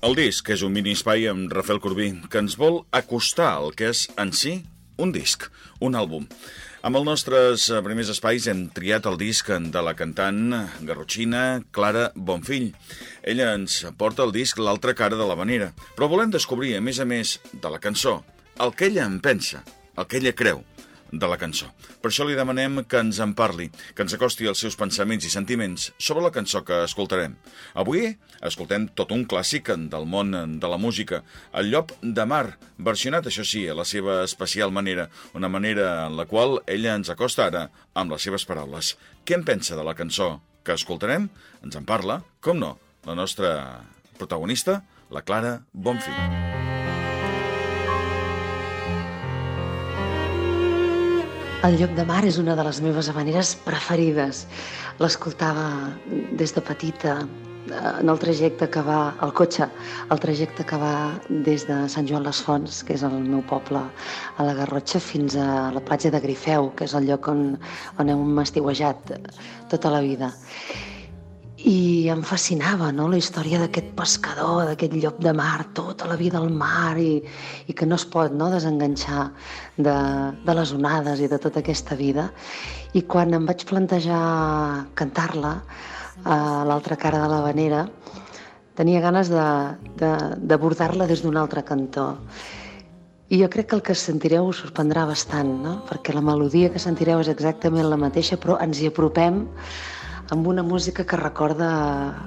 El disc és un mini-espai amb Rafael Corbí que ens vol acostar al que és en si un disc, un àlbum. Amb els nostres eh, primers espais hem triat el disc de la cantant garrotxina Clara Bonfill. Ella ens porta el disc L'altra cara de la manera, però volem descobrir, a més a més de la cançó, el que ella en pensa, el que ella creu, de la cançó. Per això li demanem que ens en parli, que ens acosti els seus pensaments i sentiments sobre la cançó que escoltarem. Avui escoltem tot un clàssic del món de la música, El llop de mar, versionat, això sí, a la seva especial manera, una manera en la qual ella ens acosta ara amb les seves paraules. Què en pensa de la cançó que escoltarem? Ens en parla, com no, la nostra protagonista, la Clara Bonfill. El lloc de mar és una de les meves habaneres preferides. L'escoltava des de petita eh, en el trajecte que va, al cotxe, el trajecte que va des de Sant Joan les Fonts, que és el meu poble, a la Garrotxa, fins a la platja de Grifeu, que és el lloc on, on hem estiuejat tota la vida i em fascinava no? la història d'aquest pescador, d'aquest llop de mar, tota la vida al mar i, i que no es pot no? desenganxar de, de les onades i de tota aquesta vida. I quan em vaig plantejar cantar-la a l'altra cara de la vanera, tenia ganes d'abordar-la de, de, des d'un altre cantó. I jo crec que el que sentireu us sorprendrà bastant, no? perquè la melodia que sentireu és exactament la mateixa, però ens hi apropem amb una música que recorda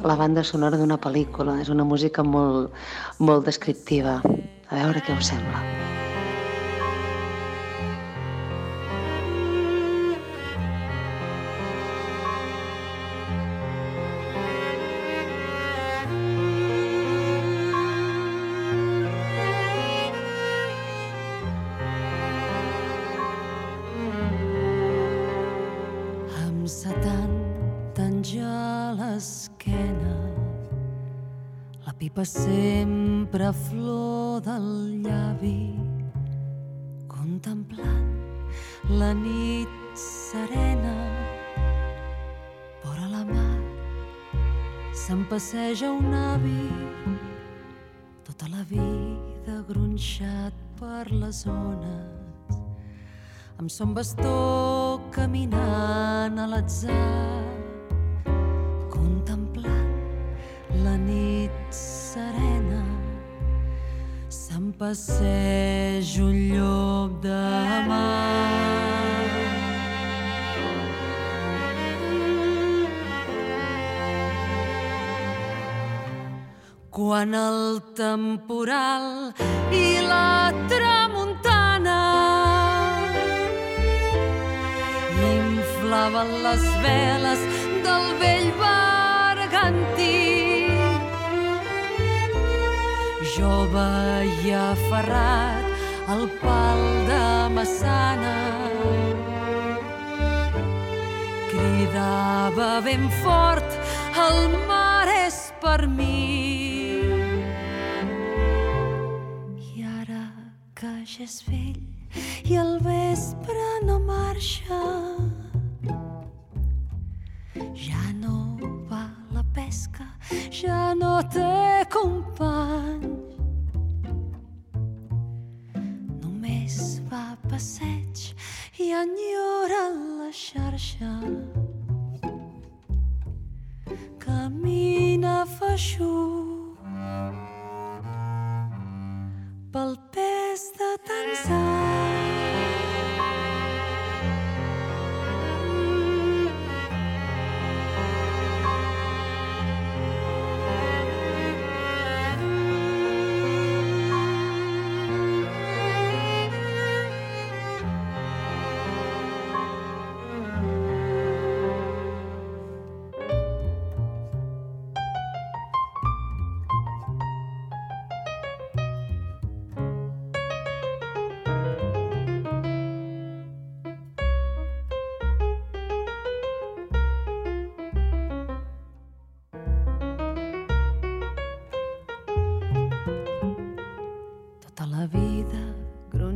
la banda sonora d'una pel·lícula. És una música molt, molt descriptiva. A veure què us sembla. Pipa sempre flor del llavi, contemplant la nit serena. Vora la mar se'n passeja un avi, tota la vida gronxat per les ones, amb son bastó caminant a l'atzar, passeig un llop de mar. Quan el temporal i la tramuntana inflaven les veles del vell bergantí jove i aferrat al pal de Massana. Cridava ben fort, el mar és per mi. I ara que ja és vell i el vespre no marxa, ja no va la pesca, ja no té passeig i enyora la xarxa. Camina feixuc pel pes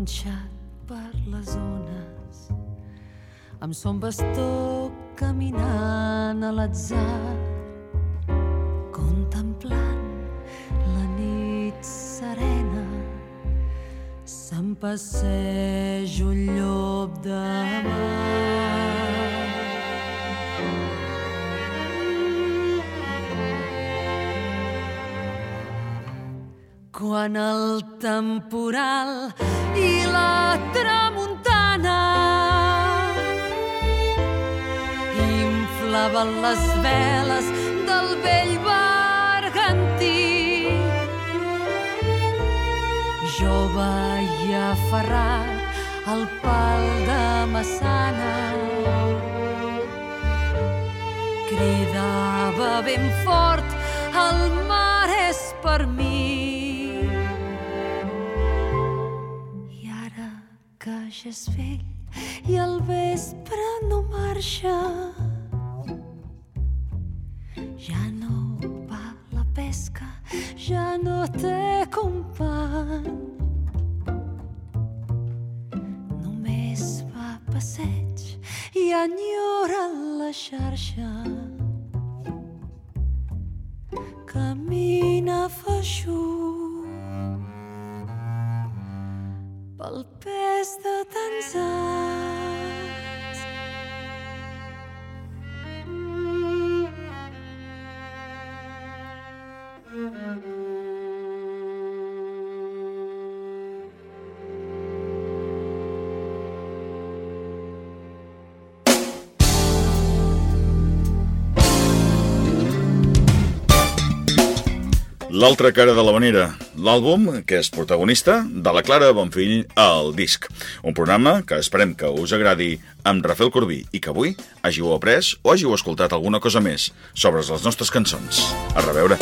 enganxat per les ones. Amb son bastó caminant a l'atzar, contemplant la nit serena. Se'n passeja un llop de mar. Quan el temporal i la tramuntana. Inflaven les veles del vell bergantí. Jo veia aferrat al pal de Massana. Cridava ben fort el mar és per mi ja és i el vespre no marxa. Ja no va la pesca ja no té company. Només va passeig i enyora la xarxa. Camina feixuc pel pes de tants anys. L'altra cara de la manera, l'àlbum que és protagonista de la Clara Bonfill al disc. Un programa que esperem que us agradi amb Rafael Corbí i que avui hàgiu après o hàgiu escoltat alguna cosa més sobre les nostres cançons. A reveure.